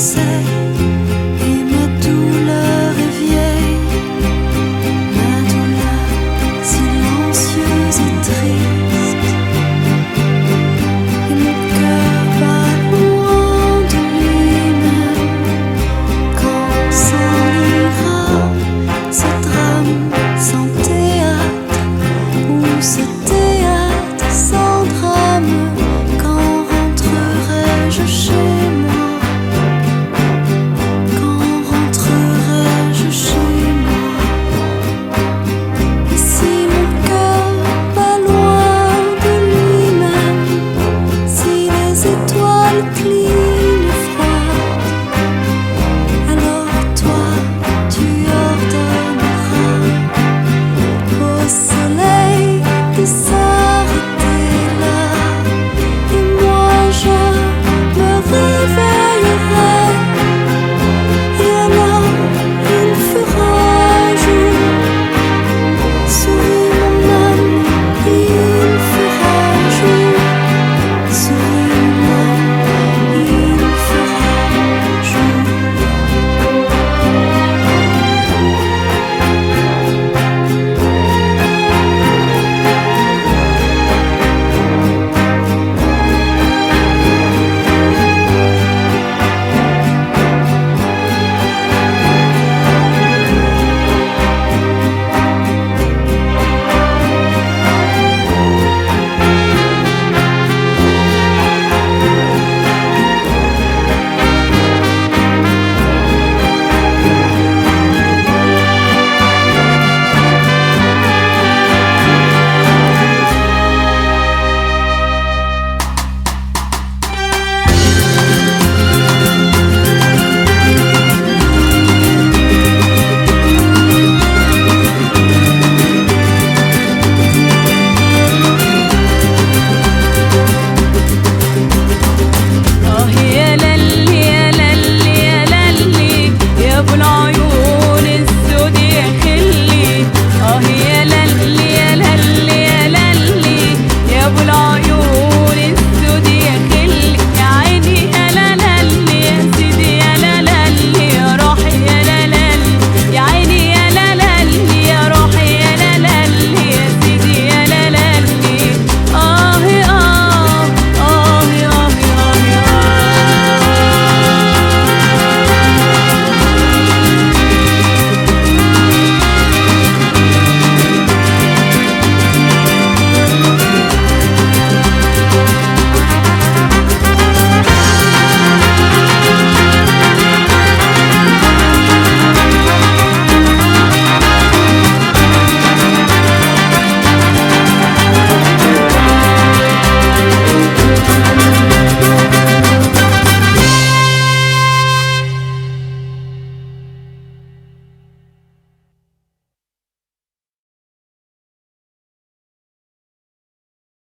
você.